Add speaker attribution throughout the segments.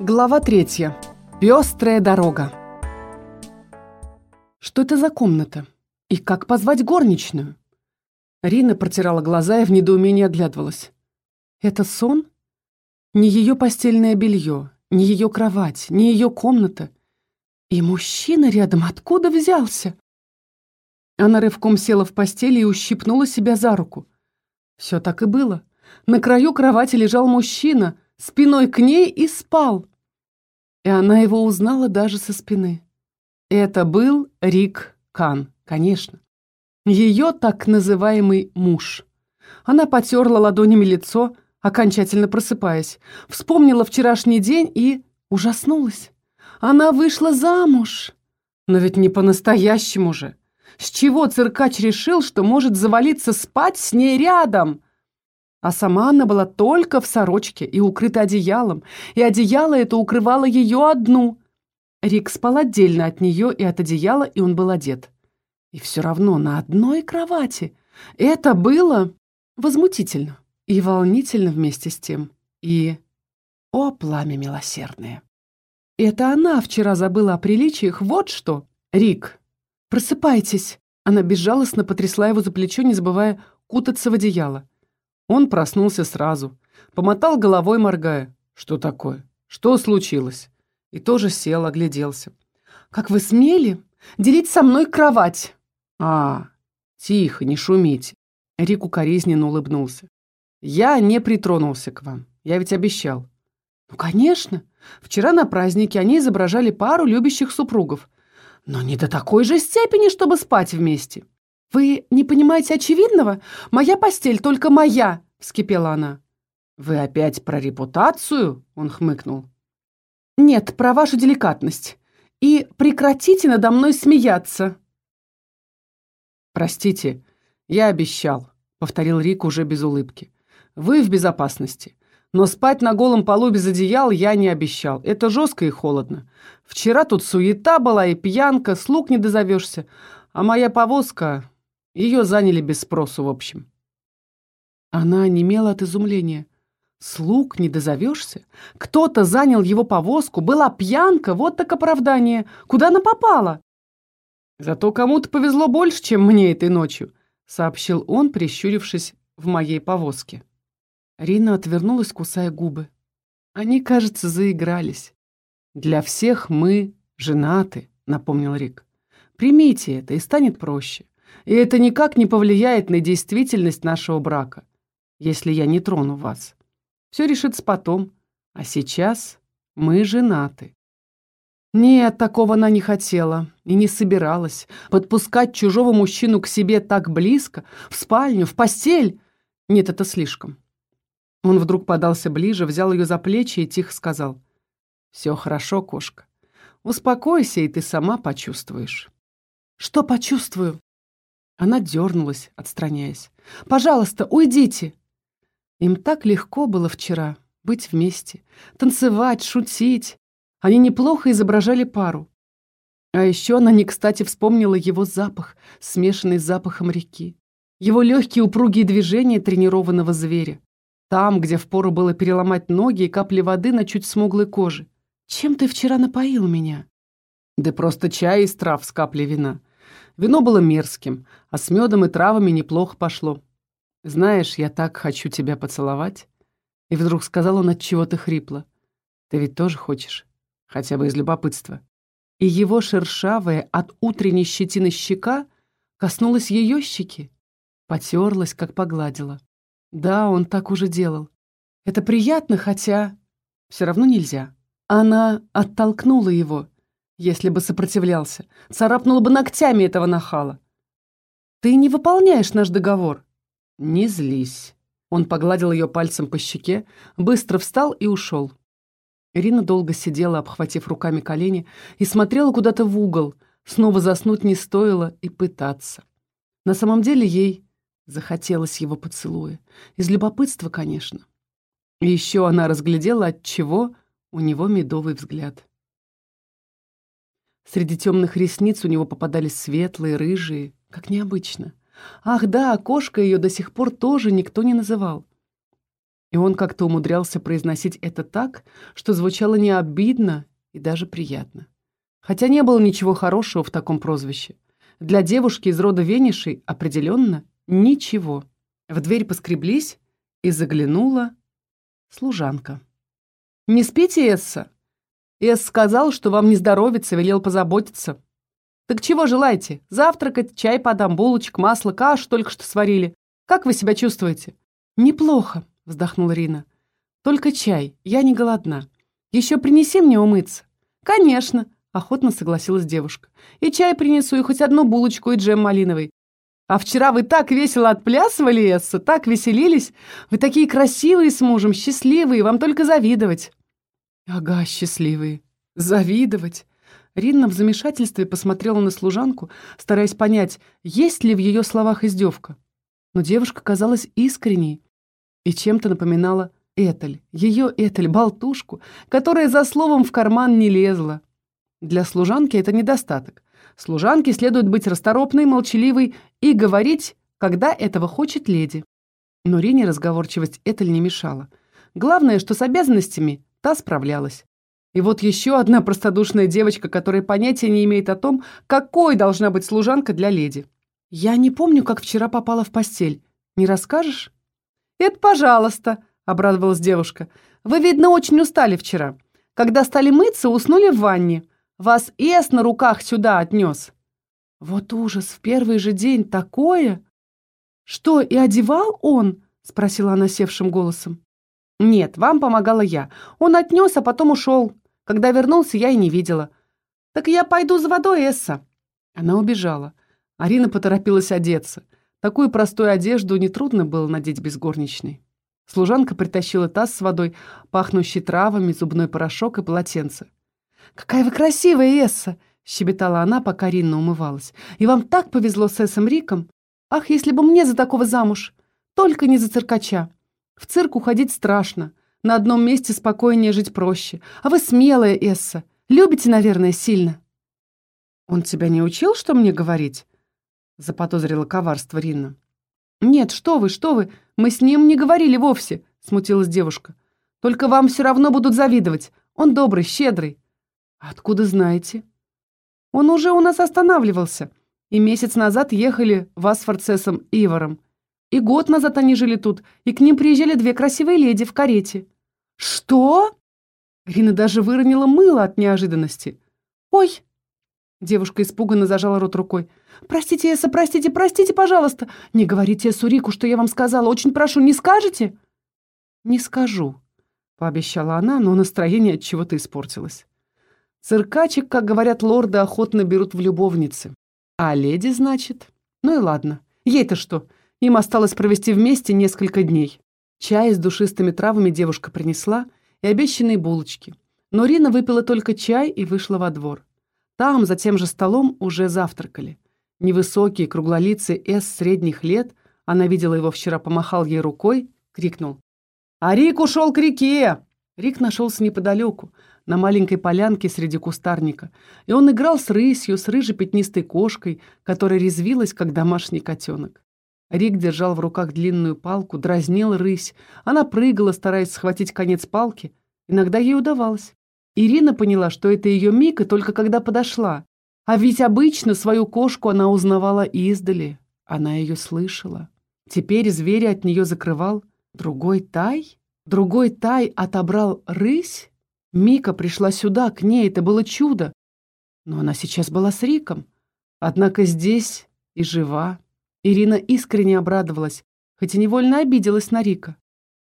Speaker 1: Глава третья. Пестрая дорога. Что это за комната? И как позвать горничную? Рина протирала глаза и в недоумении оглядывалась. Это сон? Не ее постельное белье, не ее кровать, не ее комната. И мужчина рядом откуда взялся? Она рывком села в постели и ущипнула себя за руку. Все так и было. На краю кровати лежал мужчина, спиной к ней и спал. И она его узнала даже со спины. Это был Рик Кан, конечно. Ее так называемый муж. Она потерла ладонями лицо, окончательно просыпаясь, вспомнила вчерашний день и ужаснулась. Она вышла замуж. Но ведь не по-настоящему же. С чего циркач решил, что может завалиться спать с ней рядом? А сама она была только в сорочке и укрыта одеялом, и одеяло это укрывало ее одну. Рик спал отдельно от нее и от одеяла, и он был одет. И все равно на одной кровати. Это было возмутительно и волнительно вместе с тем. И... О, пламя милосердное! Это она вчера забыла о приличиях, вот что! Рик, просыпайтесь! Она безжалостно потрясла его за плечо, не забывая кутаться в одеяло. Он проснулся сразу, помотал головой, моргая. «Что такое? Что случилось?» И тоже сел, огляделся. «Как вы смели делить со мной кровать?» «А, тихо, не шумите». Рик укоризненно улыбнулся. «Я не притронулся к вам. Я ведь обещал». «Ну, конечно. Вчера на празднике они изображали пару любящих супругов. Но не до такой же степени, чтобы спать вместе. «Вы не понимаете очевидного? Моя постель только моя!» — вскипела она. «Вы опять про репутацию?» — он хмыкнул. «Нет, про вашу деликатность. И прекратите надо мной смеяться!» «Простите, я обещал», — повторил Рик уже без улыбки. «Вы в безопасности. Но спать на голом полу без одеял я не обещал. Это жестко и холодно. Вчера тут суета была и пьянка, слуг не дозовешься. А моя повозка... Ее заняли без спросу, в общем. Она немела от изумления. Слуг не дозовешься? Кто-то занял его повозку, была пьянка, вот так оправдание. Куда она попала? Зато кому-то повезло больше, чем мне этой ночью, сообщил он, прищурившись в моей повозке. Рина отвернулась, кусая губы. Они, кажется, заигрались. Для всех мы женаты, напомнил Рик. Примите это, и станет проще. И это никак не повлияет на действительность нашего брака, если я не трону вас. Все решится потом, а сейчас мы женаты. Нет, такого она не хотела и не собиралась. Подпускать чужого мужчину к себе так близко, в спальню, в постель. Нет, это слишком. Он вдруг подался ближе, взял ее за плечи и тихо сказал. «Все хорошо, кошка. Успокойся, и ты сама почувствуешь». «Что почувствую?» Она дернулась, отстраняясь. «Пожалуйста, уйдите!» Им так легко было вчера быть вместе, танцевать, шутить. Они неплохо изображали пару. А еще она не кстати вспомнила его запах, смешанный с запахом реки. Его легкие упругие движения тренированного зверя. Там, где впору было переломать ноги и капли воды на чуть смуглой коже. «Чем ты вчера напоил меня?» «Да просто чай из трав с каплей вина. Вино было мерзким, а с медом и травами неплохо пошло. «Знаешь, я так хочу тебя поцеловать». И вдруг сказал он от чего-то хрипло. «Ты ведь тоже хочешь? Хотя бы из любопытства». И его шершавая от утренней щетины щека коснулась ее щеки. Потерлась, как погладила. Да, он так уже делал. Это приятно, хотя... Все равно нельзя. Она оттолкнула его, если бы сопротивлялся. Царапнула бы ногтями этого нахала. «Ты не выполняешь наш договор». «Не злись». Он погладил ее пальцем по щеке, быстро встал и ушел. Ирина долго сидела, обхватив руками колени, и смотрела куда-то в угол. Снова заснуть не стоило и пытаться. На самом деле ей захотелось его поцелуя. Из любопытства, конечно. И еще она разглядела, от чего у него медовый взгляд. Среди темных ресниц у него попадались светлые, рыжие, как необычно. Ах да, кошка ее до сих пор тоже никто не называл. И он как-то умудрялся произносить это так, что звучало не обидно и даже приятно. Хотя не было ничего хорошего в таком прозвище. Для девушки из рода Венишей определенно ничего. В дверь поскреблись, и заглянула служанка. «Не спите, Эсса?» Эс сказал, что вам не здоровится, велел позаботиться. Так чего желаете? Завтракать, чай подам, булочек, масло, кашу только что сварили. Как вы себя чувствуете? Неплохо, вздохнула Рина. Только чай, я не голодна. Еще принеси мне умыться. Конечно, охотно согласилась девушка. И чай принесу, и хоть одну булочку, и джем малиновый. А вчера вы так весело отплясывали, Эсса, так веселились. Вы такие красивые с мужем, счастливые, вам только завидовать. Ага, счастливые. Завидовать. Ринна в замешательстве посмотрела на служанку, стараясь понять, есть ли в ее словах издевка. Но девушка казалась искренней и чем-то напоминала Этель, ее Этель, болтушку, которая за словом в карман не лезла. Для служанки это недостаток. Служанке следует быть расторопной, молчаливой и говорить, когда этого хочет леди. Но Рине разговорчивость Этель не мешала. Главное, что с обязанностями та справлялась. И вот еще одна простодушная девочка, которая понятия не имеет о том, какой должна быть служанка для леди. «Я не помню, как вчера попала в постель. Не расскажешь?» «Это пожалуйста», — обрадовалась девушка. «Вы, видно, очень устали вчера. Когда стали мыться, уснули в ванне. Вас Эс на руках сюда отнес». «Вот ужас, в первый же день такое!» «Что, и одевал он?» — спросила она севшим голосом. «Нет, вам помогала я. Он отнес, а потом ушел. Когда вернулся, я и не видела. «Так я пойду за водой, Эсса». Она убежала. Арина поторопилась одеться. Такую простую одежду нетрудно было надеть без горничной. Служанка притащила таз с водой, пахнущий травами, зубной порошок и полотенце. «Какая вы красивая, Эсса!» — щебетала она, пока Ринна умывалась. «И вам так повезло с Эссом Риком! Ах, если бы мне за такого замуж! Только не за циркача! В цирк уходить страшно. На одном месте спокойнее жить проще. А вы смелая, Эсса. Любите, наверное, сильно». «Он тебя не учил, что мне говорить?» Заподозрила коварство Ринна. «Нет, что вы, что вы, мы с ним не говорили вовсе», смутилась девушка. «Только вам все равно будут завидовать. Он добрый, щедрый». «Откуда знаете?» «Он уже у нас останавливался, и месяц назад ехали в Асфорцесом Ивором. И год назад они жили тут, и к ним приезжали две красивые леди в карете. «Что?» Рина даже выронила мыло от неожиданности. «Ой!» Девушка испуганно зажала рот рукой. «Простите, Эса, простите, простите, пожалуйста! Не говорите Эсу Рику, что я вам сказала. Очень прошу, не скажете?» «Не скажу», — пообещала она, но настроение от чего-то испортилось. Циркачек, как говорят лорды, охотно берут в любовницы. А леди, значит? Ну и ладно. Ей-то что? Им осталось провести вместе несколько дней. Чай с душистыми травами девушка принесла и обещанные булочки. Но Рина выпила только чай и вышла во двор. Там, за тем же столом, уже завтракали. Невысокий, круглолицый эс средних лет, она видела его вчера, помахал ей рукой, крикнул. «А Рик ушел к реке!» Рик нашелся неподалеку, на маленькой полянке среди кустарника, и он играл с рысью, с рыжей пятнистой кошкой, которая резвилась, как домашний котенок. Рик держал в руках длинную палку, дразнил рысь. Она прыгала, стараясь схватить конец палки. Иногда ей удавалось. Ирина поняла, что это ее Мика только когда подошла. А ведь обычно свою кошку она узнавала издали. Она ее слышала. Теперь зверя от нее закрывал другой тай. Другой тай отобрал рысь. Мика пришла сюда, к ней, это было чудо. Но она сейчас была с Риком. Однако здесь и жива. Ирина искренне обрадовалась, хоть и невольно обиделась на Рика.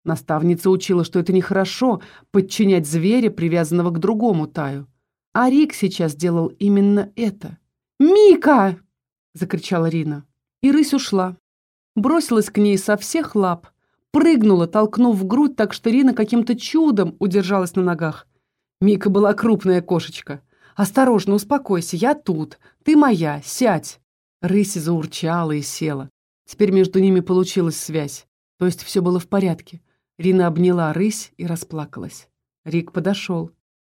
Speaker 1: Наставница учила, что это нехорошо подчинять зверя, привязанного к другому Таю. А Рик сейчас делал именно это. «Мика!» — закричала Рина. И рысь ушла. Бросилась к ней со всех лап. Прыгнула, толкнув в грудь, так что Рина каким-то чудом удержалась на ногах. Мика была крупная кошечка. «Осторожно, успокойся, я тут. Ты моя, сядь!» Рысь заурчала и села. Теперь между ними получилась связь. То есть все было в порядке. Рина обняла рысь и расплакалась. Рик подошел.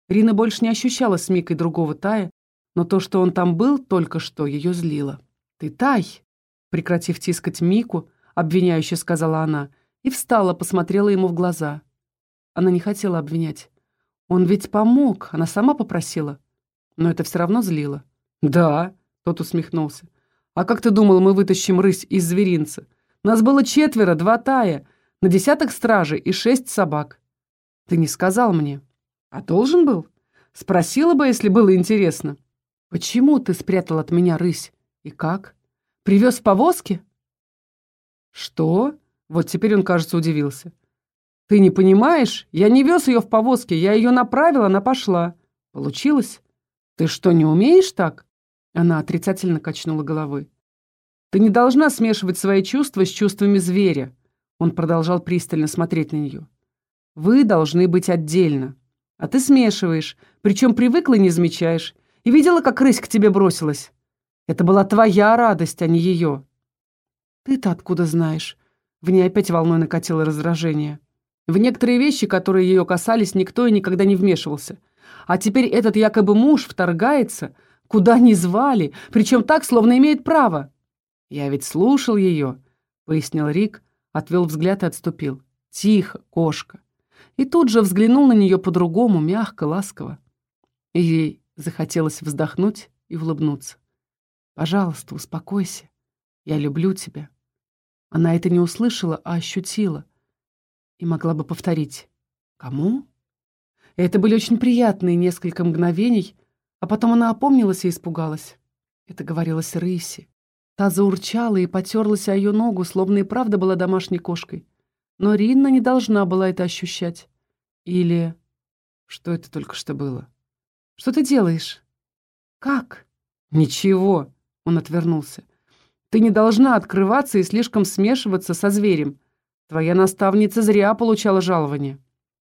Speaker 1: Рина больше не ощущала с Микой другого Тая, но то, что он там был, только что ее злило. «Ты Тай!» Прекратив тискать Мику, обвиняюще сказала она. и встала, посмотрела ему в глаза. Она не хотела обвинять. Он ведь помог, она сама попросила. Но это все равно злило. «Да», — тот усмехнулся. «А как ты думал, мы вытащим рысь из зверинца? Нас было четверо, два тая, на десяток стражей и шесть собак. Ты не сказал мне. А должен был? Спросила бы, если было интересно. Почему ты спрятал от меня рысь? И как? Привез в повозке?» «Что?» Вот теперь он, кажется, удивился. «Ты не понимаешь? Я не вез ее в повозке, я ее направил, она пошла. Получилось? Ты что, не умеешь так?» Она отрицательно качнула головой. «Ты не должна смешивать свои чувства с чувствами зверя», он продолжал пристально смотреть на нее. «Вы должны быть отдельно. А ты смешиваешь, причем привыкла и не замечаешь. И видела, как рысь к тебе бросилась. Это была твоя радость, а не ее». «Ты-то откуда знаешь?» В ней опять волной накатило раздражение. В некоторые вещи, которые ее касались, никто и никогда не вмешивался. А теперь этот якобы муж вторгается, куда не звали, причем так, словно имеет право. «Я ведь слушал ее», — пояснил Рик, отвел взгляд и отступил. «Тихо, кошка». И тут же взглянул на нее по-другому, мягко, ласково. И ей захотелось вздохнуть и улыбнуться. «Пожалуйста, успокойся. Я люблю тебя». Она это не услышала, а ощутила. И могла бы повторить. «Кому?» Это были очень приятные несколько мгновений, а потом она опомнилась и испугалась. Это говорилось Рыси. Та заурчала и потерлась о ее ногу, словно и правда была домашней кошкой. Но Ринна не должна была это ощущать. Или... Что это только что было? Что ты делаешь? Как? Ничего. Он отвернулся. Ты не должна открываться и слишком смешиваться со зверем. Твоя наставница зря получала жалование.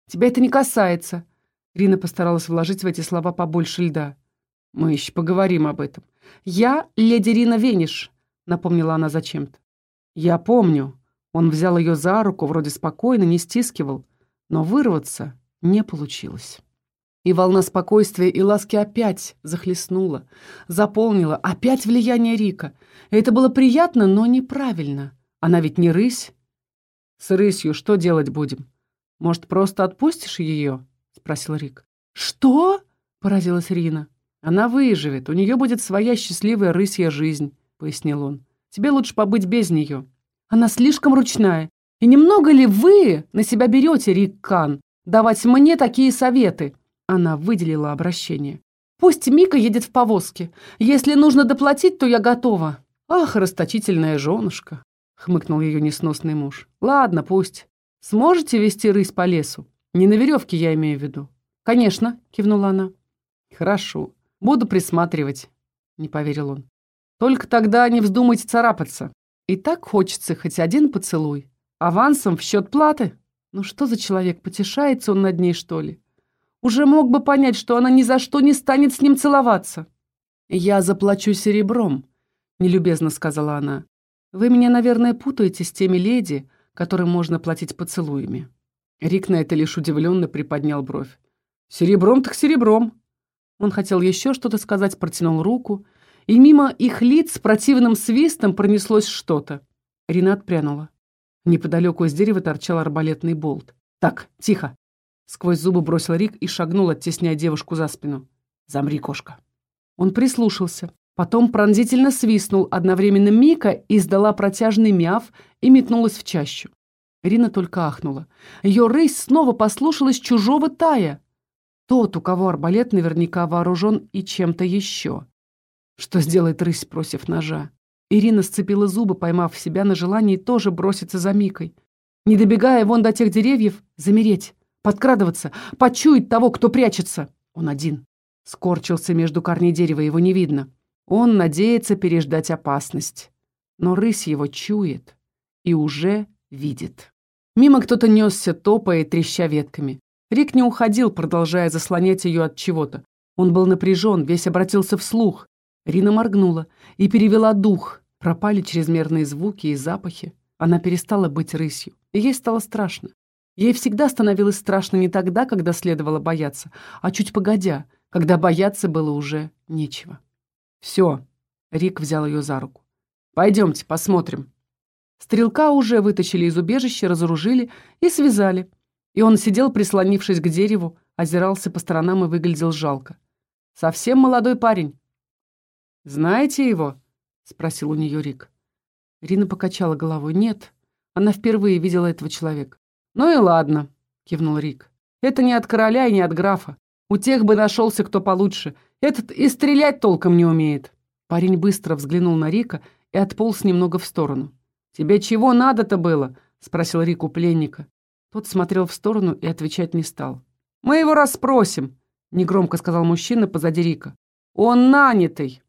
Speaker 1: Тебя это не касается. Рина постаралась вложить в эти слова побольше льда. Мы еще поговорим об этом. Я леди Рина Вениш, напомнила она зачем-то. Я помню. Он взял ее за руку, вроде спокойно, не стискивал, но вырваться не получилось. И волна спокойствия и ласки опять захлестнула, заполнила, опять влияние Рика. Это было приятно, но неправильно. Она ведь не рысь. С рысью что делать будем? Может, просто отпустишь ее? Спросил Рик. Что? Поразилась Рина. Она выживет, у нее будет своя счастливая рысья жизнь, пояснил он. Тебе лучше побыть без нее. Она слишком ручная. И немного ли вы на себя берете, Рик Кан, давать мне такие советы? Она выделила обращение. «Пусть Мика едет в повозке. Если нужно доплатить, то я готова». «Ах, расточительная женушка!» — хмыкнул ее несносный муж. «Ладно, пусть. Сможете вести рысь по лесу? Не на веревке, я имею в виду». «Конечно», — кивнула она. «Хорошо. Буду присматривать», — не поверил он. «Только тогда не вздумайте царапаться. И так хочется хоть один поцелуй. Авансом в счет платы. Ну что за человек, потешается он над ней, что ли?» уже мог бы понять, что она ни за что не станет с ним целоваться. «Я заплачу серебром», — нелюбезно сказала она. «Вы меня, наверное, путаете с теми леди, которым можно платить поцелуями». Рик на это лишь удивленно приподнял бровь. «Серебром так серебром». Он хотел еще что-то сказать, протянул руку, и мимо их лиц с противным свистом пронеслось что-то. Рина отпрянула. Неподалеку из дерева торчал арбалетный болт. «Так, тихо!» Сквозь зубы бросил Рик и шагнул, оттесняя девушку за спину. «Замри, кошка». Он прислушался. Потом пронзительно свистнул, одновременно Мика издала протяжный мяв и метнулась в чащу. Рина только ахнула. Ее рысь снова послушалась чужого тая. Тот, у кого арбалет, наверняка вооружен и чем-то еще. Что сделает рысь, бросив ножа? Ирина сцепила зубы, поймав себя на желании тоже броситься за Микой. Не добегая вон до тех деревьев, замереть подкрадываться, почуять того, кто прячется. Он один. Скорчился между корней дерева, его не видно. Он надеется переждать опасность. Но рысь его чует и уже видит. Мимо кто-то несся, топая треща ветками. Рик не уходил, продолжая заслонять ее от чего-то. Он был напряжен, весь обратился вслух. Рина моргнула и перевела дух. Пропали чрезмерные звуки и запахи. Она перестала быть рысью, и ей стало страшно. Ей всегда становилось страшно не тогда, когда следовало бояться, а чуть погодя, когда бояться было уже нечего. «Все», — Рик взял ее за руку. «Пойдемте, посмотрим». Стрелка уже вытащили из убежища, разоружили и связали. И он сидел, прислонившись к дереву, озирался по сторонам и выглядел жалко. Совсем молодой парень. «Знаете его?» — спросил у нее Рик. Рина покачала головой. «Нет, она впервые видела этого человека». «Ну и ладно», — кивнул Рик. «Это не от короля и не от графа. У тех бы нашелся кто получше. Этот и стрелять толком не умеет». Парень быстро взглянул на Рика и отполз немного в сторону. «Тебе чего надо-то было?» — спросил Рик у пленника. Тот смотрел в сторону и отвечать не стал. «Мы его расспросим», — негромко сказал мужчина позади Рика. «Он нанятый».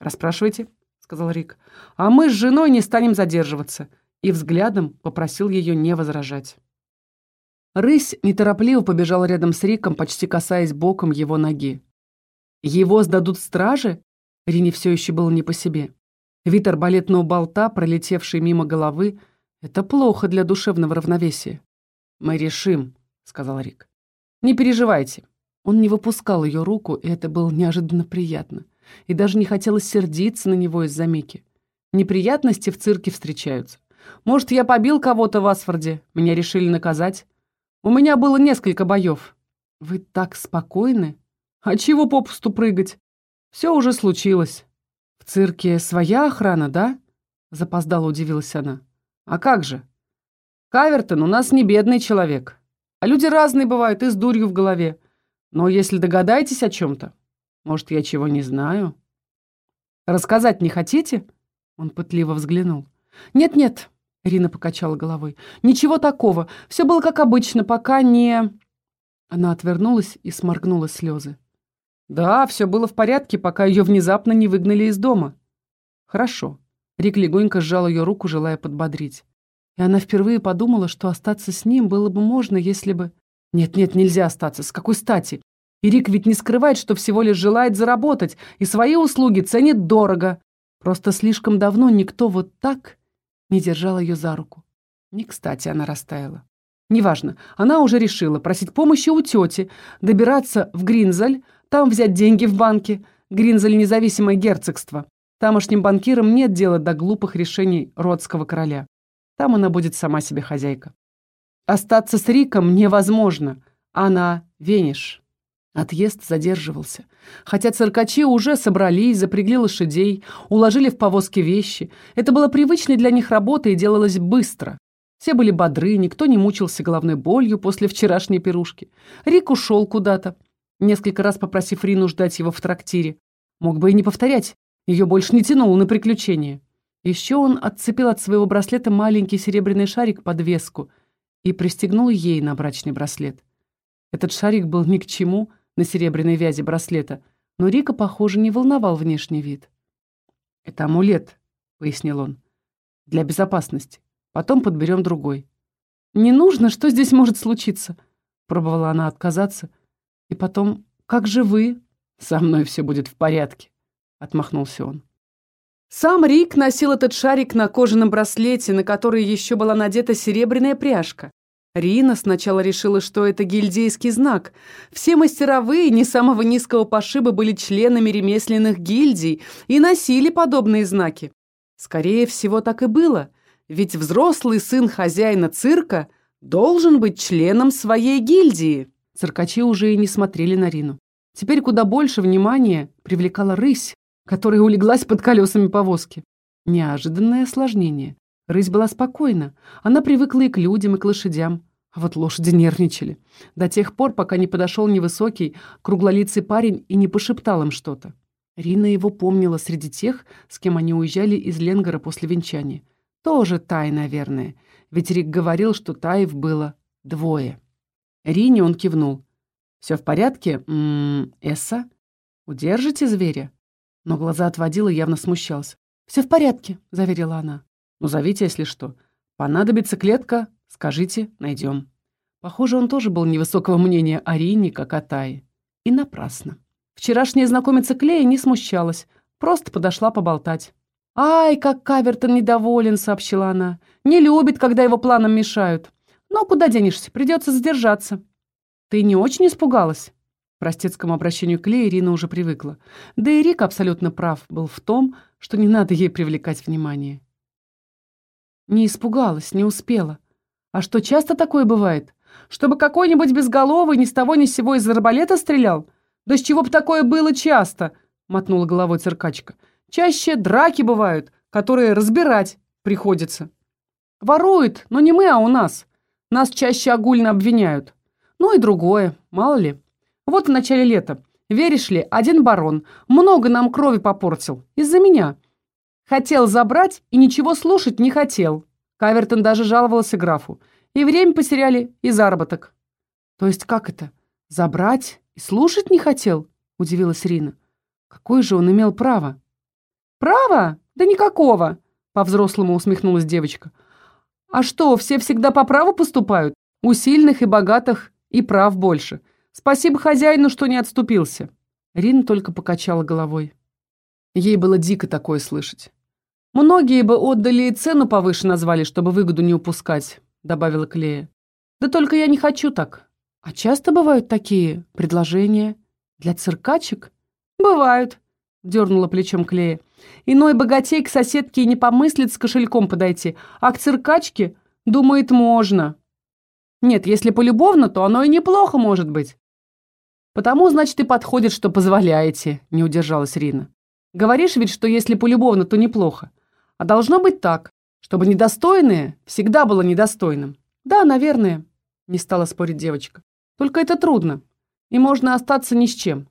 Speaker 1: «Расспрашивайте», — сказал Рик. «А мы с женой не станем задерживаться», и взглядом попросил ее не возражать. Рысь неторопливо побежала рядом с Риком, почти касаясь боком его ноги. «Его сдадут стражи?» Рине все еще было не по себе. Вид арбалетного болта, пролетевший мимо головы, это плохо для душевного равновесия. «Мы решим», — сказал Рик. «Не переживайте». Он не выпускал ее руку, и это было неожиданно приятно. И даже не хотелось сердиться на него из-за Мики. Неприятности в цирке встречаются. Может, я побил кого-то в Асфорде, меня решили наказать. У меня было несколько боев. Вы так спокойны? А чего попусту прыгать? Все уже случилось. В цирке своя охрана, да? Запоздало удивилась она. А как же? Кавертон у нас не бедный человек. А люди разные бывают и с дурью в голове. Но если догадаетесь о чем-то, может, я чего не знаю? Рассказать не хотите? Он пытливо взглянул. Нет-нет, Ирина покачала головой. Ничего такого. Все было как обычно, пока не... Она отвернулась и сморгнула слезы. Да, все было в порядке, пока ее внезапно не выгнали из дома. Хорошо. Рик легонько сжал ее руку, желая подбодрить. И она впервые подумала, что остаться с ним было бы можно, если бы... Нет-нет, нельзя остаться. С какой стати? И Рик ведь не скрывает, что всего лишь желает заработать, и свои услуги ценит дорого. Просто слишком давно никто вот так не держал ее за руку. Не кстати она растаяла. Неважно, она уже решила просить помощи у тети, добираться в Гринзаль, там взять деньги в банке. Гринзаль – независимое герцогство. Тамошним банкирам нет дела до глупых решений родского короля. Там она будет сама себе хозяйка. Остаться с Риком невозможно. Она Вениш. Отъезд задерживался. Хотя циркачи уже собрались, запрягли лошадей, уложили в повозки вещи. Это было привычной для них работой и делалось быстро. Все были бодры, никто не мучился головной болью после вчерашней пирушки. Рик ушел куда-то, несколько раз попросив Рину ждать его в трактире. Мог бы и не повторять, ее больше не тянуло на приключения. Еще он отцепил от своего браслета маленький серебряный шарик-подвеску и пристегнул ей на брачный браслет. Этот шарик был ни к чему на серебряной вязи браслета, но Рика, похоже, не волновал внешний вид. «Это амулет», — пояснил он, — «для безопасности. Потом подберем другой». «Не нужно, что здесь может случиться?» Пробовала она отказаться. И потом, «Как же вы?» «Со мной все будет в порядке», — отмахнулся он. Сам Рик носил этот шарик на кожаном браслете, на который еще была надета серебряная пряжка. Рина сначала решила, что это гильдейский знак. Все мастеровые не самого низкого пошиба были членами ремесленных гильдий и носили подобные знаки. Скорее всего, так и было, ведь взрослый сын хозяина цирка должен быть членом своей гильдии. Циркачи уже и не смотрели на Рину. Теперь куда больше внимания привлекала рысь, которая улеглась под колесами повозки. Неожиданное осложнение. Рысь была спокойна. Она привыкла и к людям, и к лошадям. А вот лошади нервничали. До тех пор, пока не подошел невысокий, круглолицый парень и не пошептал им что-то. Рина его помнила среди тех, с кем они уезжали из Ленгора после венчания. Тоже Тай, наверное. Ведь Рик говорил, что Таев было двое. Рине он кивнул. «Все в порядке? М -м, Эсса? Удержите зверя?» Но глаза отводила и явно смущался. «Все в порядке», — заверила она. «Ну, зовите, если что. Понадобится клетка, скажите, найдем». Похоже, он тоже был невысокого мнения о Рине, как о Тае. И напрасно. Вчерашняя знакомица Клея не смущалась, просто подошла поболтать. «Ай, как Кавертон недоволен», — сообщила она. «Не любит, когда его планам мешают. Но куда денешься, придется задержаться». «Ты не очень испугалась?» Простецкому обращению к Ле Ирина уже привыкла. Да и Рик абсолютно прав был в том, что не надо ей привлекать внимание. Не испугалась, не успела. А что, часто такое бывает? Чтобы какой-нибудь безголовый ни с того ни с сего из арбалета стрелял? Да с чего бы такое было часто? Мотнула головой циркачка. Чаще драки бывают, которые разбирать приходится. Воруют, но не мы, а у нас. Нас чаще огульно обвиняют. Ну и другое, мало ли. Вот в начале лета, веришь ли, один барон много нам крови попортил. Из-за меня. Хотел забрать и ничего слушать не хотел. Кавертон даже жаловался графу. И время потеряли, и заработок. То есть как это? Забрать и слушать не хотел? Удивилась Рина. Какое же он имел право? Право? Да никакого, по-взрослому усмехнулась девочка. А что, все всегда по праву поступают? У сильных и богатых и прав больше. Спасибо хозяину, что не отступился. Рина только покачала головой. Ей было дико такое слышать. «Многие бы отдали и цену повыше назвали, чтобы выгоду не упускать», — добавила Клея. «Да только я не хочу так. А часто бывают такие предложения? Для циркачек?» «Бывают», — дернула плечом Клея. «Иной богатей к соседке и не помыслит с кошельком подойти, а к циркачке, думает, можно. Нет, если полюбовно, то оно и неплохо может быть». «Потому, значит, и подходит, что позволяете», — не удержалась Рина. «Говоришь ведь, что если полюбовно, то неплохо. А должно быть так, чтобы недостойное всегда было недостойным. Да, наверное, не стала спорить девочка. Только это трудно. И можно остаться ни с чем.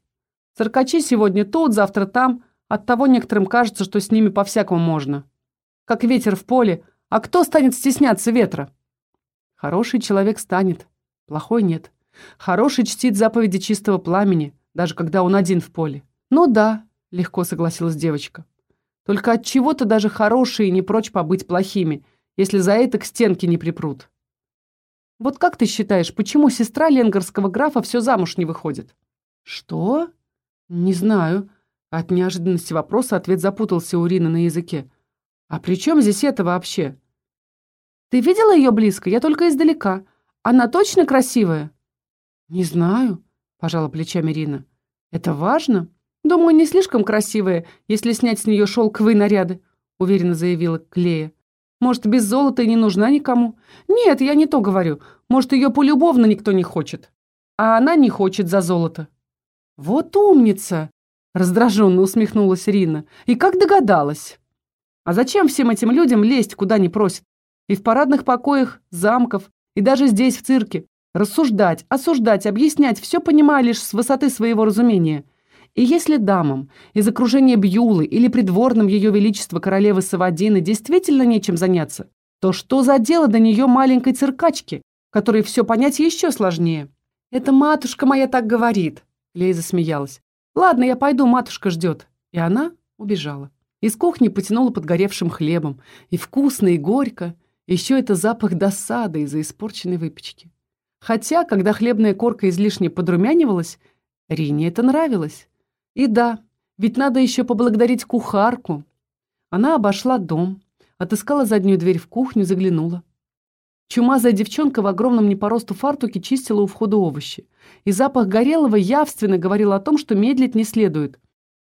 Speaker 1: Циркачи сегодня тут, завтра там. Оттого некоторым кажется, что с ними по-всякому можно. Как ветер в поле. А кто станет стесняться ветра? Хороший человек станет. Плохой нет. Хороший чтит заповеди чистого пламени, даже когда он один в поле. Ну да, легко согласилась девочка. Только от чего-то даже хорошие не прочь побыть плохими, если за это к стенке не припрут. Вот как ты считаешь, почему сестра ленгарского графа все замуж не выходит? Что? Не знаю. От неожиданности вопроса ответ запутался у Рины на языке. А при чем здесь это вообще? Ты видела ее близко? Я только издалека. Она точно красивая? Не знаю, пожала плечами Рина. Это важно? «Думаю, не слишком красивая, если снять с нее шелковые наряды», — уверенно заявила Клея. «Может, без золота и не нужна никому?» «Нет, я не то говорю. Может, ее полюбовно никто не хочет. А она не хочет за золото». «Вот умница!» — раздраженно усмехнулась Рина. «И как догадалась?» «А зачем всем этим людям лезть, куда не просят? И в парадных покоях, замков, и даже здесь, в цирке. Рассуждать, осуждать, объяснять, все понимая лишь с высоты своего разумения». И если дамам из окружения Бьюлы или придворным ее величества королевы Савадины действительно нечем заняться, то что за дело до нее маленькой циркачки, которой все понять еще сложнее? «Это матушка моя так говорит», — Лея засмеялась. «Ладно, я пойду, матушка ждет». И она убежала. Из кухни потянула подгоревшим хлебом. И вкусно, и горько. Еще это запах досады из-за испорченной выпечки. Хотя, когда хлебная корка излишне подрумянивалась, Рине это нравилось. И да, ведь надо еще поблагодарить кухарку. Она обошла дом, отыскала заднюю дверь в кухню, заглянула. Чумазая девчонка в огромном не по росту фартуке чистила у входа овощи. И запах горелого явственно говорил о том, что медлить не следует.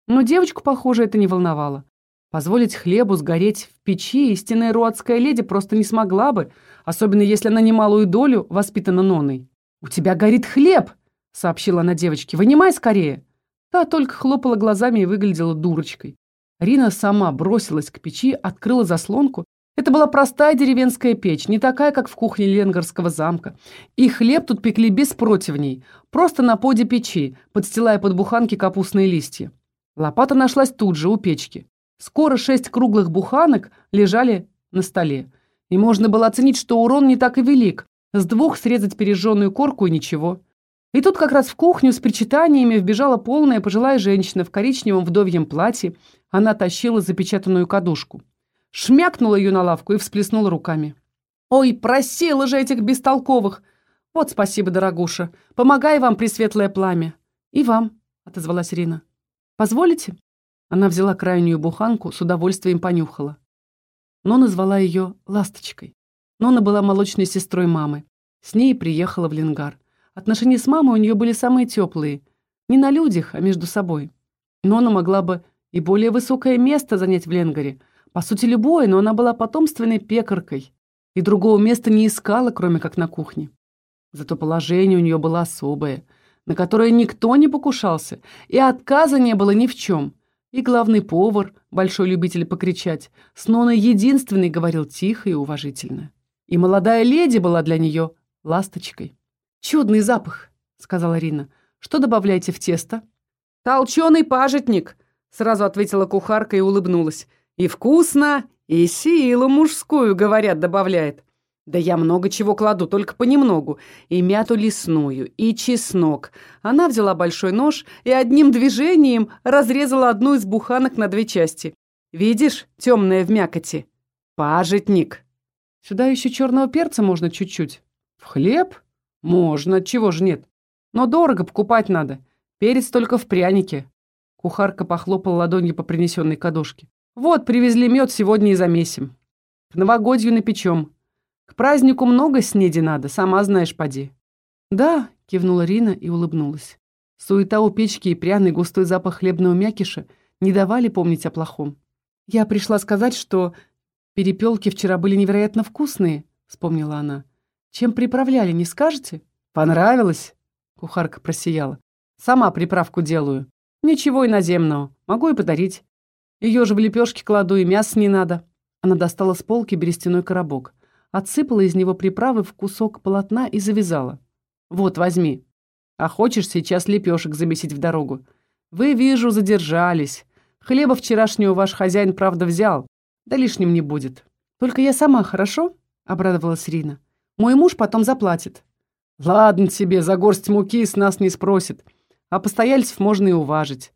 Speaker 1: Но девочку, похоже, это не волновало. Позволить хлебу сгореть в печи истинная руатская леди просто не смогла бы, особенно если она немалую долю воспитана Ноной. «У тебя горит хлеб!» — сообщила она девочке. «Вынимай скорее!» Та только хлопала глазами и выглядела дурочкой. Рина сама бросилась к печи, открыла заслонку. Это была простая деревенская печь, не такая, как в кухне Ленгарского замка. И хлеб тут пекли без противней, просто на поде печи, подстилая под буханки капустные листья. Лопата нашлась тут же, у печки. Скоро шесть круглых буханок лежали на столе. И можно было оценить, что урон не так и велик. С двух срезать пережженную корку и ничего. И тут как раз в кухню с причитаниями вбежала полная пожилая женщина в коричневом вдовьем платье. Она тащила запечатанную кадушку. Шмякнула ее на лавку и всплеснула руками. «Ой, просила же этих бестолковых! Вот спасибо, дорогуша. Помогай вам, пресветлое пламя!» «И вам», — отозвалась Рина. «Позволите?» Она взяла крайнюю буханку, с удовольствием понюхала. Нона звала ее «Ласточкой». Нона была молочной сестрой мамы. С ней приехала в Ленгар. Отношения с мамой у нее были самые теплые. Не на людях, а между собой. Но она могла бы и более высокое место занять в Ленгаре. По сути, любое, но она была потомственной пекаркой и другого места не искала, кроме как на кухне. Зато положение у нее было особое, на которое никто не покушался, и отказа не было ни в чем. И главный повар, большой любитель покричать, с Ноной единственный говорил тихо и уважительно. И молодая леди была для нее ласточкой. «Чудный запах», — сказала Рина. «Что добавляете в тесто?» «Толченый пажитник», — сразу ответила кухарка и улыбнулась. «И вкусно, и силу мужскую, говорят, добавляет. Да я много чего кладу, только понемногу. И мяту лесную, и чеснок. Она взяла большой нож и одним движением разрезала одну из буханок на две части. Видишь, темное в мякоти? Пажитник. Сюда еще черного перца можно чуть-чуть. В хлеб? Можно, чего ж нет. Но дорого покупать надо. Перец только в прянике. Кухарка похлопала ладонью по принесенной кадушке. Вот, привезли мед, сегодня и замесим. К новогодью напечем. К празднику много снеди надо, сама знаешь, поди». «Да», — кивнула Рина и улыбнулась. Суета у печки и пряный густой запах хлебного мякиша не давали помнить о плохом. «Я пришла сказать, что перепелки вчера были невероятно вкусные», — вспомнила она. «Чем приправляли, не скажете?» «Понравилось?» — кухарка просияла. «Сама приправку делаю. Ничего иноземного. Могу и подарить. Ее же в лепешки кладу, и мяса не надо». Она достала с полки берестяной коробок отсыпала из него приправы в кусок полотна и завязала. «Вот, возьми. А хочешь сейчас лепешек замесить в дорогу? Вы, вижу, задержались. Хлеба вчерашнего ваш хозяин, правда, взял. Да лишним не будет. Только я сама, хорошо?» — обрадовалась Рина. «Мой муж потом заплатит». «Ладно тебе, за горсть муки с нас не спросит. А постояльцев можно и уважить.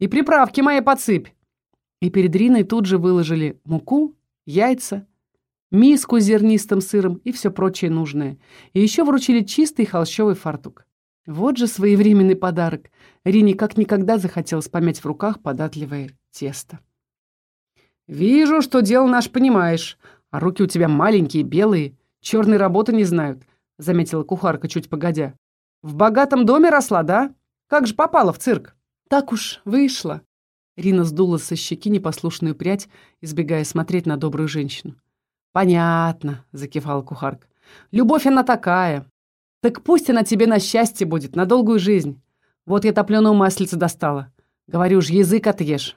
Speaker 1: И приправки мои подсыпь». И перед Риной тут же выложили муку, яйца, миску с зернистым сыром и все прочее нужное. И еще вручили чистый холщовый фартук. Вот же своевременный подарок. Рине как никогда захотелось помять в руках податливое тесто. «Вижу, что дело наш понимаешь, а руки у тебя маленькие, белые, черной работы не знают», — заметила кухарка чуть погодя. «В богатом доме росла, да? Как же попала в цирк?» «Так уж вышло». Рина сдула со щеки непослушную прядь, избегая смотреть на добрую женщину. «Понятно», — закивала кухарка. «Любовь она такая. Так пусть она тебе на счастье будет, на долгую жизнь. Вот я топленую маслице достала. Говорю ж, язык отъешь».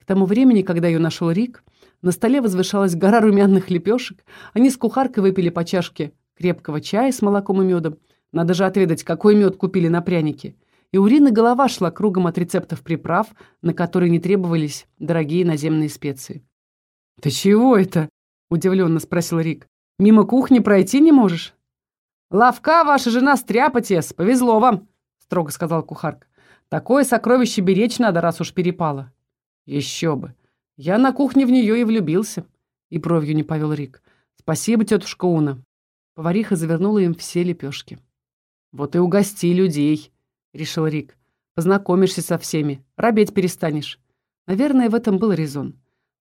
Speaker 1: К тому времени, когда ее нашел Рик, на столе возвышалась гора румяных лепешек. Они с кухаркой выпили по чашке крепкого чая с молоком и медом. Надо же отведать, какой мед купили на пряники. И у Рины голова шла кругом от рецептов приправ, на которые не требовались дорогие наземные специи. «Ты чего это?» — удивленно спросил Рик. «Мимо кухни пройти не можешь?» «Ловка ваша жена стряпотес, повезло вам», — строго сказал кухарка. «Такое сокровище беречь надо, раз уж перепало». «Еще бы! Я на кухне в нее и влюбился», — и бровью не повел Рик. «Спасибо, тетушка Уна». Повариха завернула им все лепешки. «Вот и угости людей», — решил Рик. «Познакомишься со всеми, робеть перестанешь». Наверное, в этом был резон.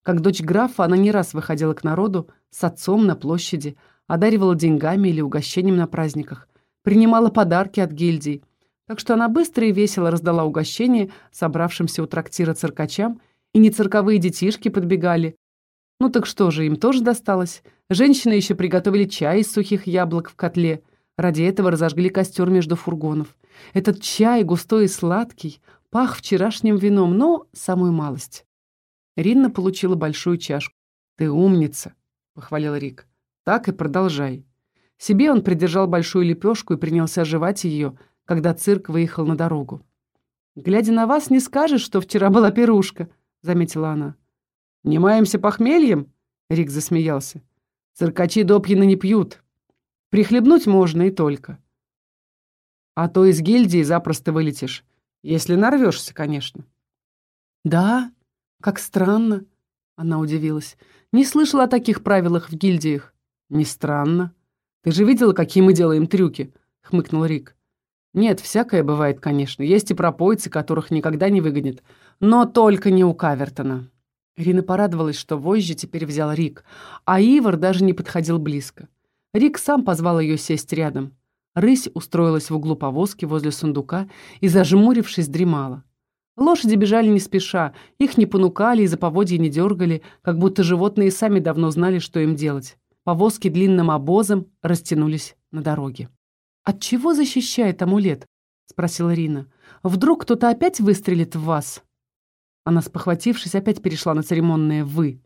Speaker 1: Как дочь графа, она не раз выходила к народу с отцом на площади, одаривала деньгами или угощением на праздниках, принимала подарки от гильдий. Так что она быстро и весело раздала угощения собравшимся у трактира циркачам, и не цирковые детишки подбегали. Ну так что же, им тоже досталось. Женщины еще приготовили чай из сухих яблок в котле. Ради этого разожгли костер между фургонов. Этот чай, густой и сладкий, пах вчерашним вином, но самую малость. Ринна получила большую чашку. «Ты умница», — похвалил Рик. «Так и продолжай». Себе он придержал большую лепешку и принялся жевать ее, когда цирк выехал на дорогу. «Глядя на вас, не скажешь, что вчера была пирушка», — заметила она. «Не маемся похмельем?» — Рик засмеялся. «Циркачи допьяно не пьют. Прихлебнуть можно и только. А то из гильдии запросто вылетишь, если нарвешься, конечно». «Да?» «Как странно!» — она удивилась. «Не слышала о таких правилах в гильдиях». «Не странно. Ты же видела, какие мы делаем трюки?» — хмыкнул Рик. «Нет, всякое бывает, конечно. Есть и пропойцы, которых никогда не выгонят. Но только не у Кавертона». Рина порадовалась, что вожжи теперь взял Рик, а Ивар даже не подходил близко. Рик сам позвал ее сесть рядом. Рысь устроилась в углу повозки возле сундука и, зажмурившись, дремала. Лошади бежали не спеша, их не понукали и за поводья не дергали, как будто животные сами давно знали, что им делать. Повозки длинным обозом растянулись на дороге. «От чего защищает амулет?» — спросила Рина. «Вдруг кто-то опять выстрелит в вас?» Она, спохватившись, опять перешла на церемонное «вы».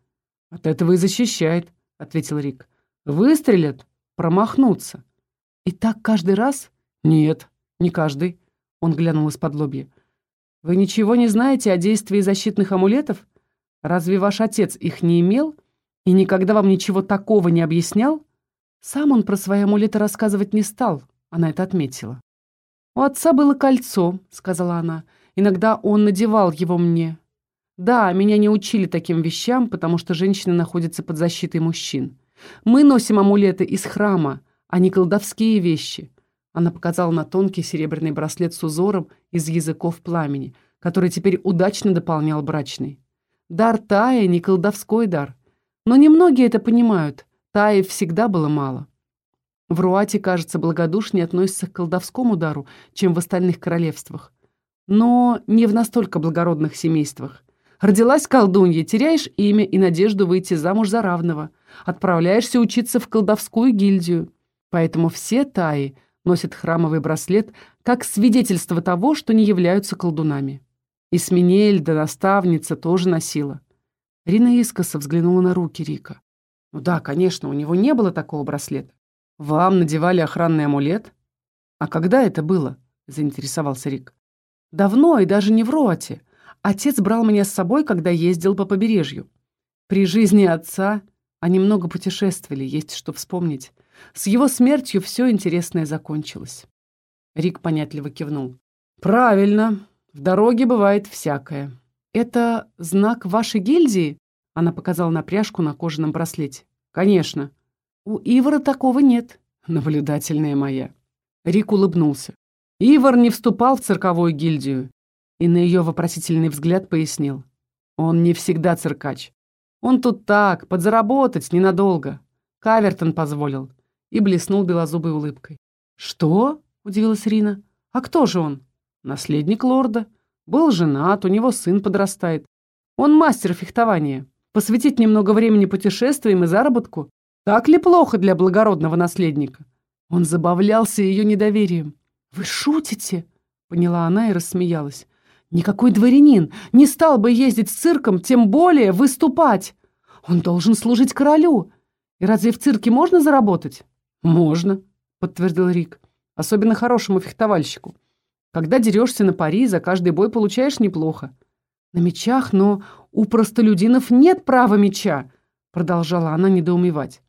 Speaker 1: «От этого и защищает», — ответил Рик. «Выстрелят, промахнуться». «И так каждый раз?» «Нет, не каждый», — он глянул из-под лобья. «Вы ничего не знаете о действии защитных амулетов? Разве ваш отец их не имел и никогда вам ничего такого не объяснял?» Сам он про свои амулеты рассказывать не стал, она это отметила. «У отца было кольцо», — сказала она. «Иногда он надевал его мне. Да, меня не учили таким вещам, потому что женщины находятся под защитой мужчин. Мы носим амулеты из храма, а не колдовские вещи». Она показала на тонкий серебряный браслет с узором из языков пламени, который теперь удачно дополнял брачный. Дар Тая не колдовской дар. Но немногие это понимают. Таи всегда было мало. В Руате, кажется, благодушнее относятся к колдовскому дару, чем в остальных королевствах. Но не в настолько благородных семействах. Родилась колдунья, теряешь имя и надежду выйти замуж за равного. Отправляешься учиться в колдовскую гильдию. Поэтому все таи носят храмовый браслет как свидетельство того, что не являются колдунами. И Сминельда, наставница, тоже носила. Рина искоса взглянула на руки Рика. Ну да, конечно, у него не было такого браслета. «Вам надевали охранный амулет?» «А когда это было?» — заинтересовался Рик. «Давно и даже не в Роате. Отец брал меня с собой, когда ездил по побережью. При жизни отца они много путешествовали, есть что вспомнить. С его смертью все интересное закончилось». Рик понятливо кивнул. «Правильно. В дороге бывает всякое». «Это знак вашей гильдии?» Она показала на пряжку на кожаном браслете. «Конечно. У Ивара такого нет, наблюдательная моя. Рик улыбнулся. Ивар не вступал в цирковую гильдию. И на ее вопросительный взгляд пояснил. Он не всегда циркач. Он тут так, подзаработать ненадолго. Кавертон позволил. И блеснул белозубой улыбкой. «Что?» — удивилась Рина. «А кто же он?» «Наследник лорда. Был женат, у него сын подрастает. Он мастер фехтования. Посвятить немного времени путешествиям и заработку так ли плохо для благородного наследника? Он забавлялся ее недоверием. «Вы шутите?» — поняла она и рассмеялась. «Никакой дворянин не стал бы ездить с цирком, тем более выступать. Он должен служить королю. И разве в цирке можно заработать?» «Можно», — подтвердил Рик. «Особенно хорошему фехтовальщику. Когда дерешься на пари, за каждый бой получаешь неплохо. На мечах, но у простолюдинов нет права меча», — продолжала она недоумевать.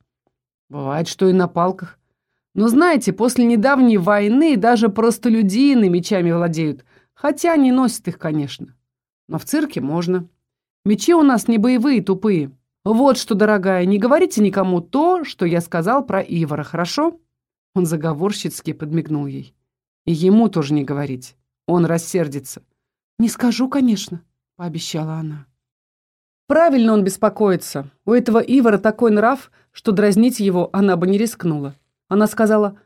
Speaker 1: Бывает, что и на палках. Но знаете, после недавней войны даже простолюдины мечами владеют, хотя не носят их, конечно. Но в цирке можно. Мечи у нас не боевые, тупые. Вот что, дорогая, не говорите никому то, что я сказал про Ивара, хорошо? Он заговорщицки подмигнул ей. И ему тоже не говорить. Он рассердится. «Не скажу, конечно», — пообещала она. Правильно он беспокоится. У этого Ивара такой нрав, что дразнить его она бы не рискнула. Она сказала,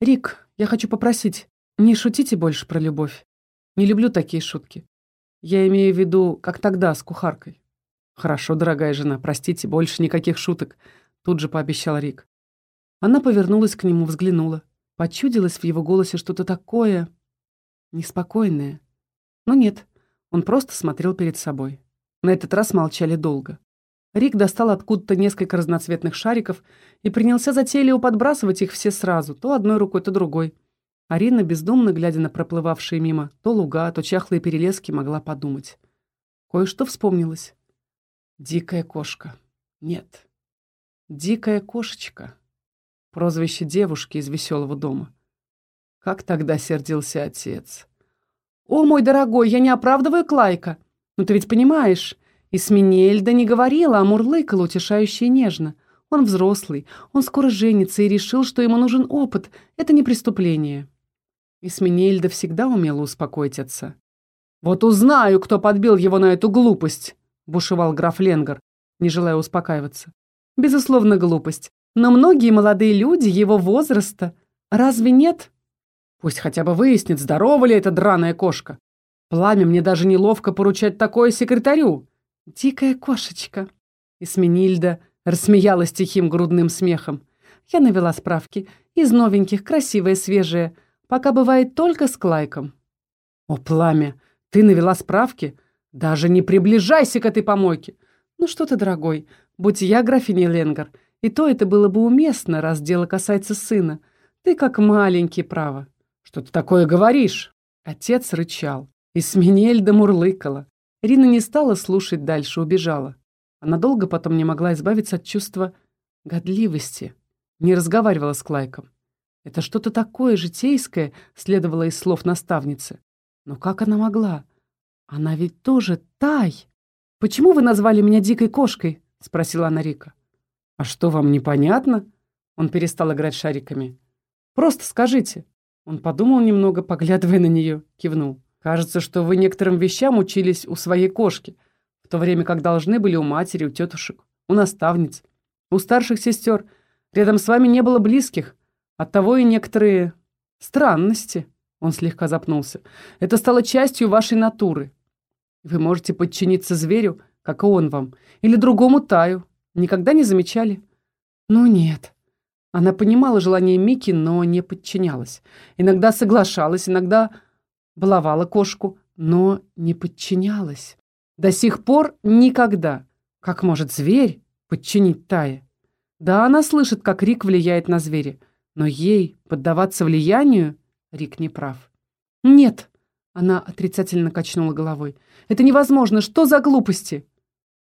Speaker 1: «Рик, я хочу попросить, не шутите больше про любовь. Не люблю такие шутки. Я имею в виду, как тогда, с кухаркой». «Хорошо, дорогая жена, простите, больше никаких шуток», тут же пообещал Рик. Она повернулась к нему, взглянула. Почудилось в его голосе что-то такое... неспокойное. Но нет, он просто смотрел перед собой. На этот раз молчали долго. Рик достал откуда-то несколько разноцветных шариков и принялся затейливо подбрасывать их все сразу, то одной рукой, то другой. Арина, бездумно глядя на проплывавшие мимо то луга, то чахлые перелески, могла подумать. Кое-что вспомнилось. Дикая кошка. Нет. Дикая кошечка. Прозвище девушки из веселого дома. Как тогда сердился отец. «О, мой дорогой, я не оправдываю Клайка!» Ну ты ведь понимаешь, Исминельда не говорила, а мурлыкала утешающе и нежно. Он взрослый, он скоро женится и решил, что ему нужен опыт. Это не преступление. Исминельда всегда умела успокоить отца. «Вот узнаю, кто подбил его на эту глупость», — бушевал граф Ленгар, не желая успокаиваться. «Безусловно, глупость. Но многие молодые люди его возраста... Разве нет?» «Пусть хотя бы выяснит, здорова ли эта драная кошка. Пламя мне даже неловко поручать такое секретарю. Дикая кошечка. Исменильда рассмеялась тихим грудным смехом. Я навела справки. Из новеньких, красивая, свежая. Пока бывает только с Клайком. О, пламя, ты навела справки? Даже не приближайся к этой помойке. Ну что ты, дорогой, будь я графиней Ленгар, и то это было бы уместно, раз дело касается сына. Ты как маленький, право. Что ты такое говоришь? Отец рычал. И Сминельда мурлыкала. Рина не стала слушать дальше, убежала. Она долго потом не могла избавиться от чувства годливости. Не разговаривала с Клайком. Это что-то такое житейское, следовало из слов наставницы. Но как она могла? Она ведь тоже Тай. «Почему вы назвали меня дикой кошкой?» — спросила она Рика. «А что, вам непонятно?» Он перестал играть шариками. «Просто скажите». Он подумал немного, поглядывая на нее, кивнул. «Кажется, что вы некоторым вещам учились у своей кошки, в то время как должны были у матери, у тетушек, у наставниц, у старших сестер. Рядом с вами не было близких. Оттого и некоторые странности». Он слегка запнулся. «Это стало частью вашей натуры. Вы можете подчиниться зверю, как и он вам, или другому Таю. Никогда не замечали? Ну нет. Она понимала желание Мики, но не подчинялась. Иногда соглашалась, иногда баловала кошку, но не подчинялась. До сих пор никогда. Как может зверь подчинить Тае? Да, она слышит, как Рик влияет на зверя, но ей поддаваться влиянию Рик не прав. «Нет», — она отрицательно качнула головой, — «это невозможно, что за глупости?»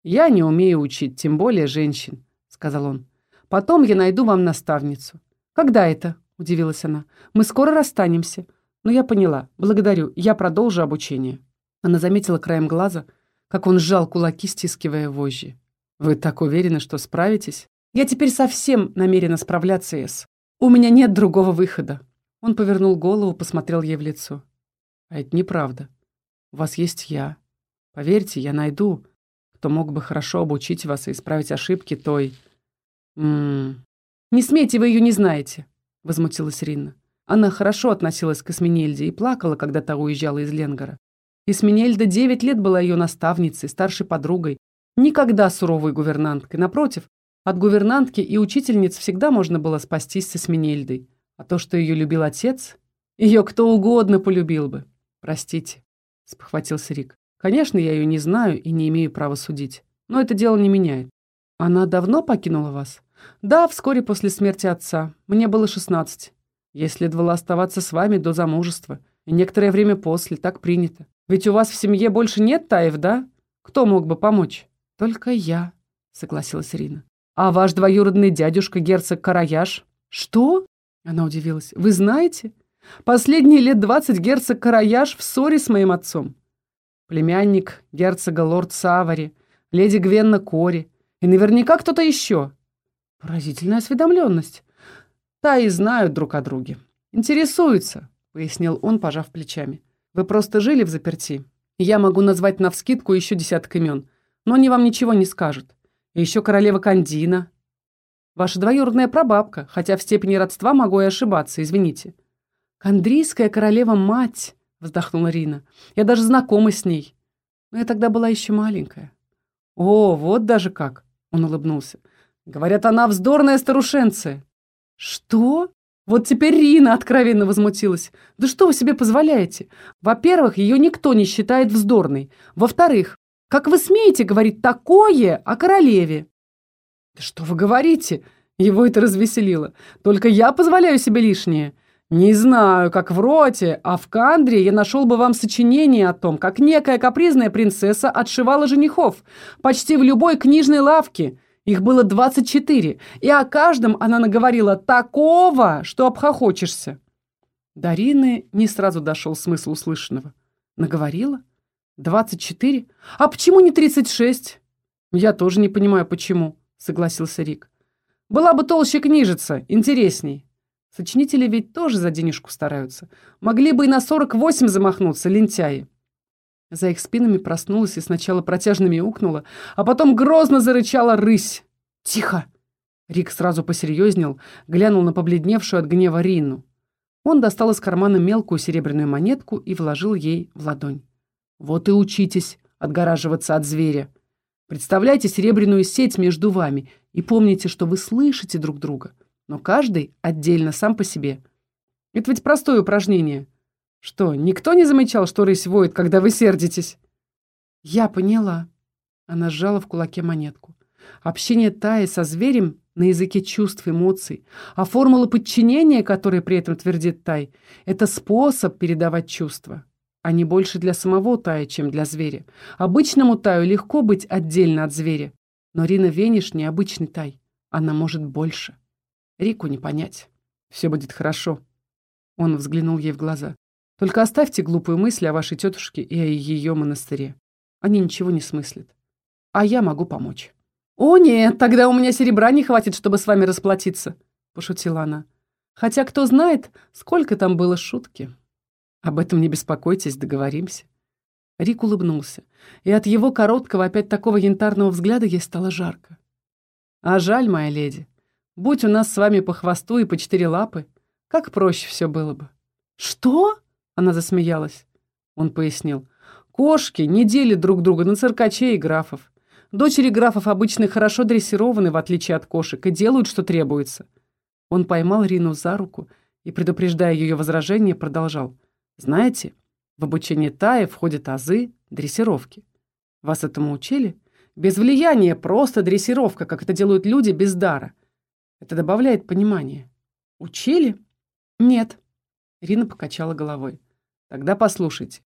Speaker 1: «Я не умею учить, тем более женщин», — сказал он. «Потом я найду вам наставницу». «Когда это?» — удивилась она. «Мы скоро расстанемся». «Но я поняла. Благодарю. Я продолжу обучение». Она заметила краем глаза, как он сжал кулаки, стискивая вожжи. «Вы так уверены, что справитесь?» «Я теперь совсем намерена справляться, Эс. У меня нет другого выхода». Он повернул голову, посмотрел ей в лицо. «А это неправда. У вас есть я. Поверьте, я найду кто мог бы хорошо обучить вас и исправить ошибки той... М -м -м. «Не смейте, вы ее не знаете», — возмутилась Ринна. Она хорошо относилась к Эсминельде и плакала, когда та уезжала из Ленгора. Эсминельда девять лет была ее наставницей, старшей подругой, никогда суровой гувернанткой. Напротив, от гувернантки и учительниц всегда можно было спастись с Эсминельдой. А то, что ее любил отец, ее кто угодно полюбил бы. Простите, спохватился Рик. Конечно, я ее не знаю и не имею права судить. Но это дело не меняет. Она давно покинула вас? Да, вскоре после смерти отца. Мне было шестнадцать. Ей следовало оставаться с вами до замужества. И некоторое время после, так принято. Ведь у вас в семье больше нет Таев, да? Кто мог бы помочь? Только я, согласилась Ирина. А ваш двоюродный дядюшка, герцог Караяш? Что? Она удивилась. Вы знаете? Последние лет двадцать герцог Караяш в ссоре с моим отцом племянник герцога лорд Савари, леди Гвенна Кори и наверняка кто-то еще. Поразительная осведомленность. Та и знают друг о друге. Интересуются, пояснил он, пожав плечами. Вы просто жили в заперти. Я могу назвать навскидку еще десяток имен, но они вам ничего не скажут. И еще королева Кандина. Ваша двоюродная прабабка, хотя в степени родства могу и ошибаться, извините. Кандрийская королева-мать вздохнула Рина. «Я даже знакома с ней. Но я тогда была еще маленькая». «О, вот даже как!» — он улыбнулся. «Говорят, она вздорная старушенция». «Что?» Вот теперь Рина откровенно возмутилась. «Да что вы себе позволяете? Во-первых, ее никто не считает вздорной. Во-вторых, как вы смеете говорить такое о королеве?» «Да что вы говорите?» Его это развеселило. «Только я позволяю себе лишнее. Не знаю, как в Роте, а в Кандре я нашел бы вам сочинение о том, как некая капризная принцесса отшивала женихов почти в любой книжной лавке. Их было 24, и о каждом она наговорила такого, что обхохочешься. Дарины не сразу дошел смысл услышанного. Наговорила? 24? А почему не 36? Я тоже не понимаю, почему, согласился Рик. Была бы толще книжица, интересней. Сочинители ведь тоже за денежку стараются. Могли бы и на 48 замахнуться, лентяи. За их спинами проснулась и сначала протяжно мяукнула, а потом грозно зарычала рысь. «Тихо!» Рик сразу посерьезнел, глянул на побледневшую от гнева Рину. Он достал из кармана мелкую серебряную монетку и вложил ей в ладонь. Вот и учитесь отгораживаться от зверя. Представляйте серебряную сеть между вами и помните, что вы слышите друг друга, но каждый отдельно сам по себе. Это ведь простое упражнение. Что, никто не замечал, что рысь воет, когда вы сердитесь? Я поняла. Она сжала в кулаке монетку. Общение Таи со зверем на языке чувств, эмоций, а формула подчинения, которая при этом твердит Тай, это способ передавать чувства. а не больше для самого Тая, чем для зверя. Обычному Таю легко быть отдельно от зверя, но Рина Вениш не обычный Тай. Она может больше. Рику не понять. Все будет хорошо. Он взглянул ей в глаза. Только оставьте глупые мысли о вашей тетушке и о ее монастыре. Они ничего не смыслят. А я могу помочь. «О, нет, тогда у меня серебра не хватит, чтобы с вами расплатиться», — пошутила она. «Хотя кто знает, сколько там было шутки». «Об этом не беспокойтесь, договоримся». Рик улыбнулся, и от его короткого, опять такого янтарного взгляда ей стало жарко. «А жаль, моя леди, будь у нас с вами по хвосту и по четыре лапы, как проще все было бы». «Что?» — она засмеялась. Он пояснил. «Кошки не делят друг друга на циркачей и графов. Дочери графов обычно хорошо дрессированы, в отличие от кошек, и делают, что требуется. Он поймал Рину за руку и, предупреждая ее возражение, продолжал. «Знаете, в обучение Таи входят азы дрессировки. Вас этому учили? Без влияния, просто дрессировка, как это делают люди без дара. Это добавляет понимание. Учили? Нет. Рина покачала головой. Тогда послушайте.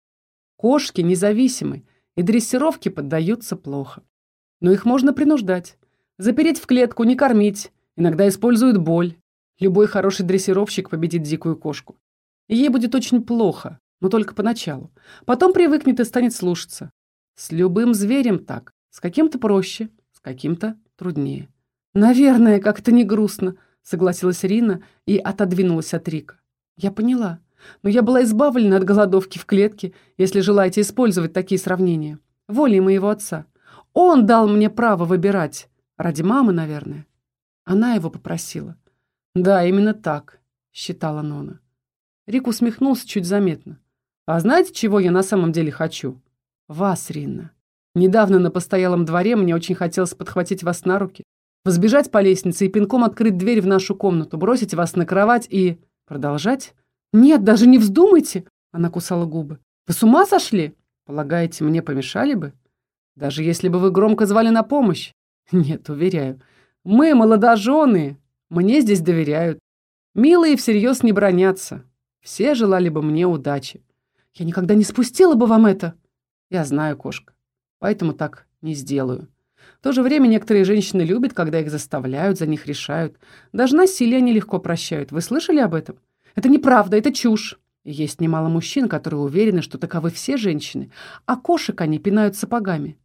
Speaker 1: Кошки независимы, и дрессировке поддаются плохо. Но их можно принуждать. Запереть в клетку, не кормить. Иногда используют боль. Любой хороший дрессировщик победит дикую кошку. И ей будет очень плохо, но только поначалу. Потом привыкнет и станет слушаться. С любым зверем так. С каким-то проще, с каким-то труднее. «Наверное, как-то не грустно», — согласилась Рина и отодвинулась от Рика. «Я поняла. Но я была избавлена от голодовки в клетке, если желаете использовать такие сравнения. Волей моего отца. Он дал мне право выбирать. Ради мамы, наверное. Она его попросила. Да, именно так, считала Нона. Рик усмехнулся чуть заметно. А знаете, чего я на самом деле хочу? Вас, Ринна. Недавно на постоялом дворе мне очень хотелось подхватить вас на руки, взбежать по лестнице и пинком открыть дверь в нашу комнату, бросить вас на кровать и... Продолжать? Нет, даже не вздумайте, она кусала губы. Вы с ума сошли? Полагаете, мне помешали бы? Даже если бы вы громко звали на помощь. Нет, уверяю. Мы молодожены. Мне здесь доверяют. Милые всерьез не бронятся. Все желали бы мне удачи. Я никогда не спустила бы вам это. Я знаю, кошка. Поэтому так не сделаю. В то же время некоторые женщины любят, когда их заставляют, за них решают. Даже насилие они легко прощают. Вы слышали об этом? Это неправда, это чушь. Есть немало мужчин, которые уверены, что таковы все женщины, а кошек они пинают сапогами.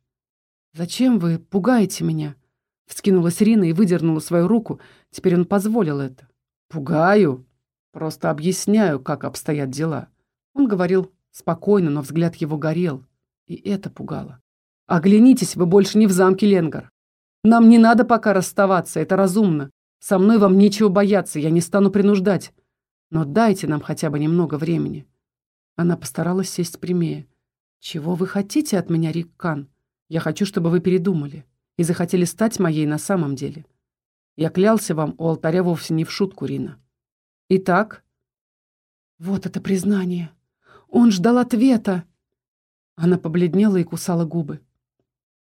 Speaker 1: «Зачем вы пугаете меня?» Вскинулась Рина и выдернула свою руку. Теперь он позволил это. «Пугаю. Просто объясняю, как обстоят дела». Он говорил спокойно, но взгляд его горел. И это пугало. «Оглянитесь, вы больше не в замке Ленгар. Нам не надо пока расставаться, это разумно. Со мной вам нечего бояться, я не стану принуждать. Но дайте нам хотя бы немного времени». Она постаралась сесть прямее. «Чего вы хотите от меня, Рик Кан?» Я хочу, чтобы вы передумали и захотели стать моей на самом деле. Я клялся вам у алтаря вовсе не в шутку, Рина. Итак? Вот это признание. Он ждал ответа. Она побледнела и кусала губы.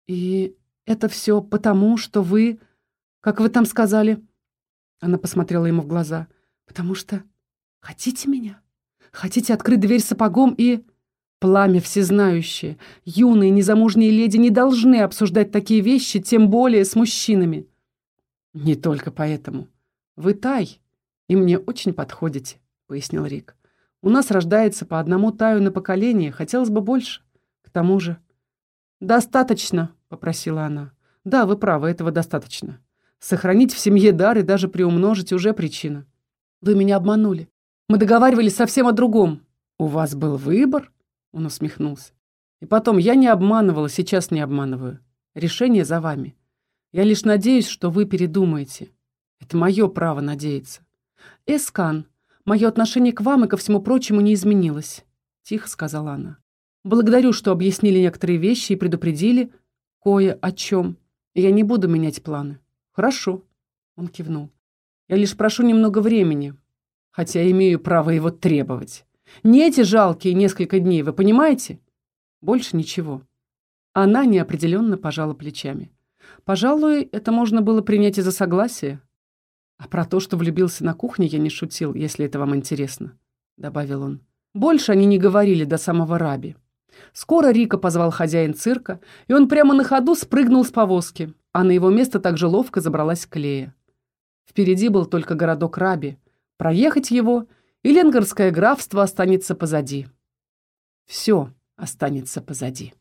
Speaker 1: И это все потому, что вы... Как вы там сказали? Она посмотрела ему в глаза. Потому что хотите меня? Хотите открыть дверь сапогом и... Пламя всезнающее. Юные незамужние леди не должны обсуждать такие вещи, тем более с мужчинами. Не только поэтому. Вы тай, и мне очень подходите, пояснил Рик. У нас рождается по одному таю на поколение, хотелось бы больше. К тому же... «Достаточно», — попросила она. «Да, вы правы, этого достаточно. Сохранить в семье дар и даже приумножить уже причина. Вы меня обманули. Мы договаривались совсем о другом. У вас был выбор?» Он усмехнулся. И потом, я не обманывала, сейчас не обманываю. Решение за вами. Я лишь надеюсь, что вы передумаете. Это мое право надеяться. Эскан, мое отношение к вам и ко всему прочему не изменилось, тихо сказала она. Благодарю, что объяснили некоторые вещи и предупредили кое о чем. Я не буду менять планы. Хорошо. Он кивнул. Я лишь прошу немного времени, хотя имею право его требовать. Не эти жалкие несколько дней, вы понимаете? Больше ничего. Она неопределенно пожала плечами. Пожалуй, это можно было принять и за согласие. А про то, что влюбился на кухне, я не шутил, если это вам интересно, добавил он. Больше они не говорили до самого Раби. Скоро Рика позвал хозяин цирка, и он прямо на ходу спрыгнул с повозки, а на его место также ловко забралась Клея. Впереди был только городок Раби. Проехать его, и Ленгарское графство останется позади. Все останется позади.